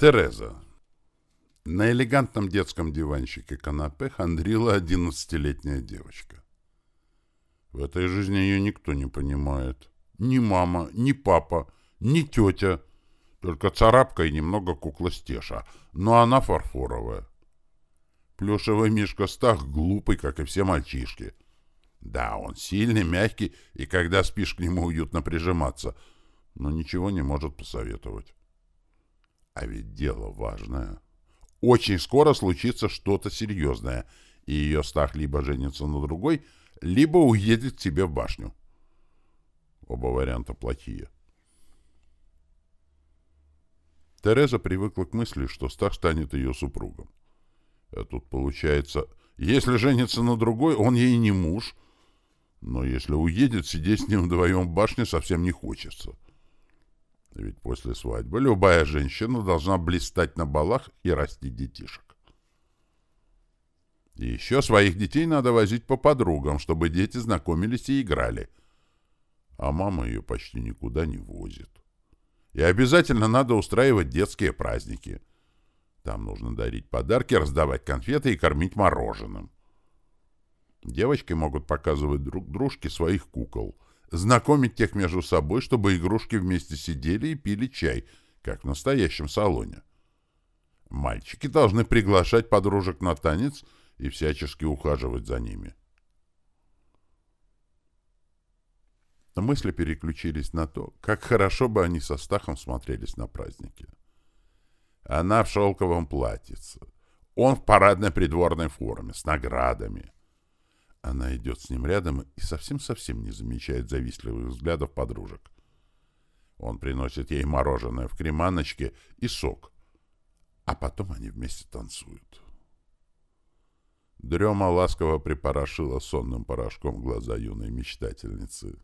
Тереза. На элегантном детском диванчике канапе хандрила одиннадцатилетняя девочка. В этой жизни ее никто не понимает. Ни мама, ни папа, ни тетя. Только царапка и немного кукла Стеша. Но она фарфоровая. Плюшевый мишка Стах глупый, как и все мальчишки. Да, он сильный, мягкий, и когда спишь к нему уютно прижиматься, но ничего не может посоветовать. А ведь дело важное. Очень скоро случится что-то серьезное, и ее Стах либо женится на другой, либо уедет к себе в башню. Оба варианта плохие. Тереза привыкла к мысли, что Стах станет ее супругом. А тут получается, если женится на другой, он ей не муж, но если уедет, сидеть с ним вдвоем в башне совсем не хочется. — ведь после свадьбы любая женщина должна блистать на балах и расти детишек. И еще своих детей надо возить по подругам, чтобы дети знакомились и играли. А мама ее почти никуда не возит. И обязательно надо устраивать детские праздники. Там нужно дарить подарки, раздавать конфеты и кормить мороженым. Девочки могут показывать друг дружке своих кукол — знакомить тех между собой, чтобы игрушки вместе сидели и пили чай, как в настоящем салоне. Мальчики должны приглашать подружек на танец и всячески ухаживать за ними. Мысли переключились на то, как хорошо бы они со Стахом смотрелись на празднике. Она в шелковом платьице, он в парадной придворной форме, с наградами — она идет с ним рядом и совсем-совсем не замечает завистливых взглядов подружек. Он приносит ей мороженое в креманочке и сок, а потом они вместе танцуют. Дрема ласково припорошила сонным порошком глаза юной мечтательницы.